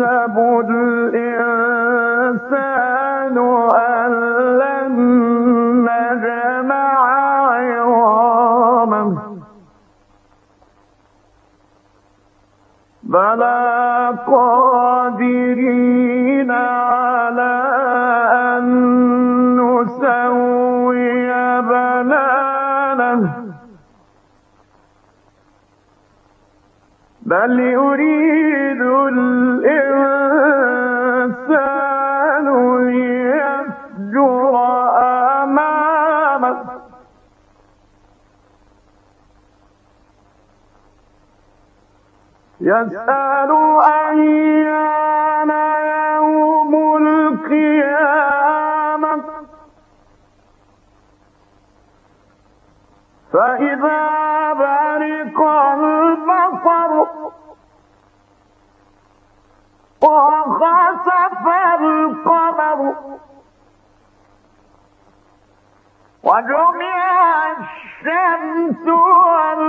أيحسب الإنسان أن لن نجمع عظامه. بلى قادرين على أن نسوي بنانه بل يريد يسأل أيان يوم القيامة. فإذا برق البصر وخسف القمر وجمع الشمس والقمر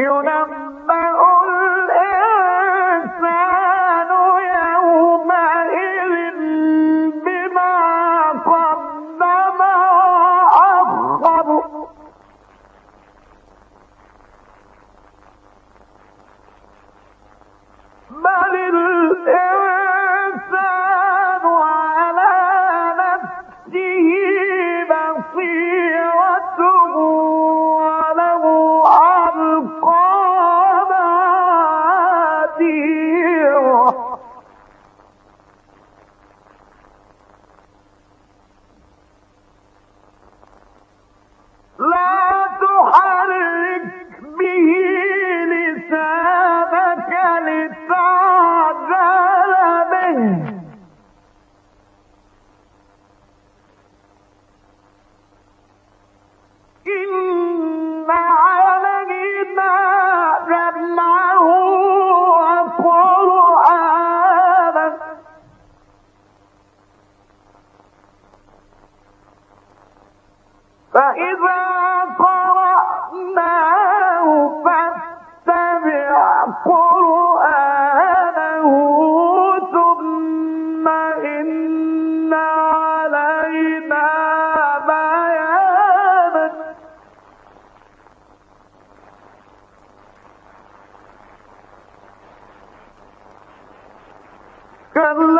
ينبأ فإذا قرأناه فاتبع قرآنه ثم إن علينا بيانه. كلا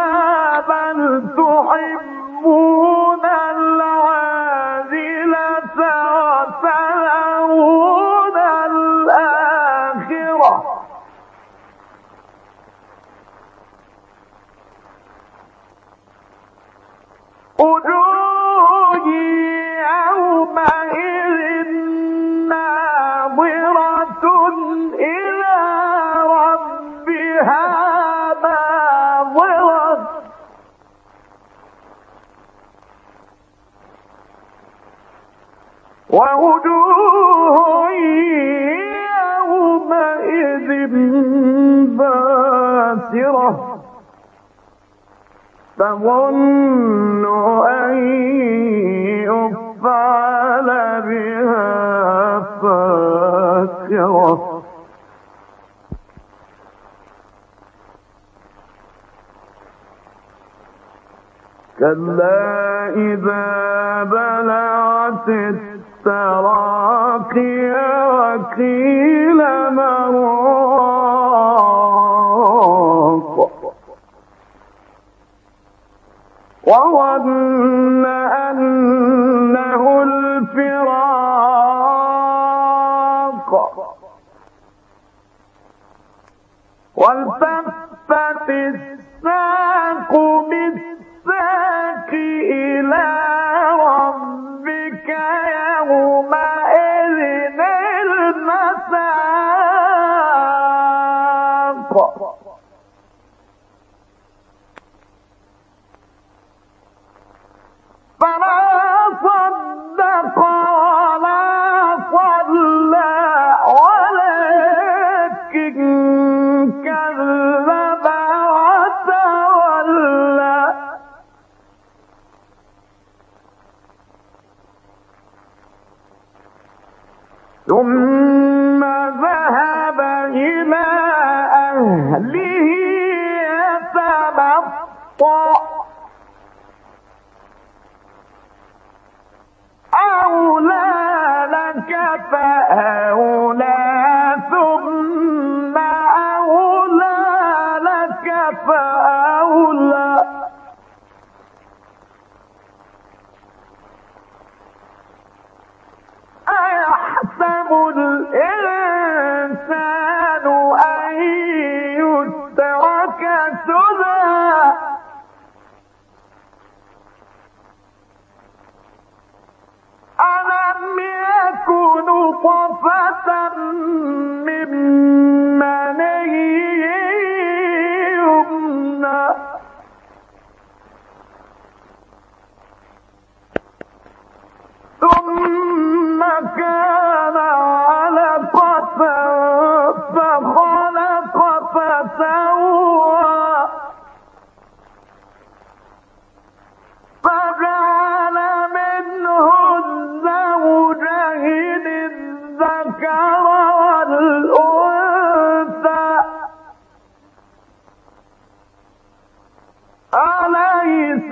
تظن أن يفعل بها فاكرة. كلا إذا بلغت التراقي وقيل مراق ووضع ثم ذهب إلى أهله يتبطأ. أولى لك فأولى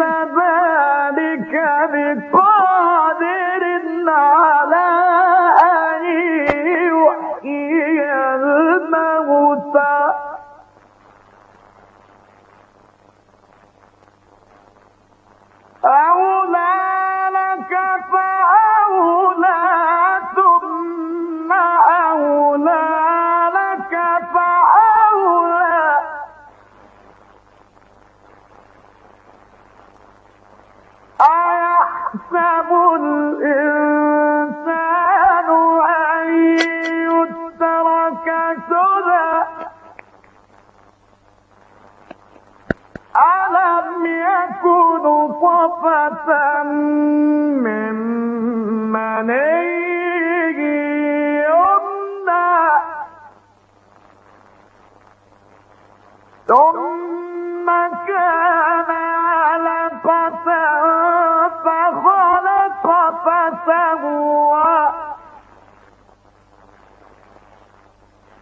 ذلك لكل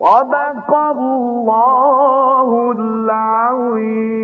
صدق الله العظيم.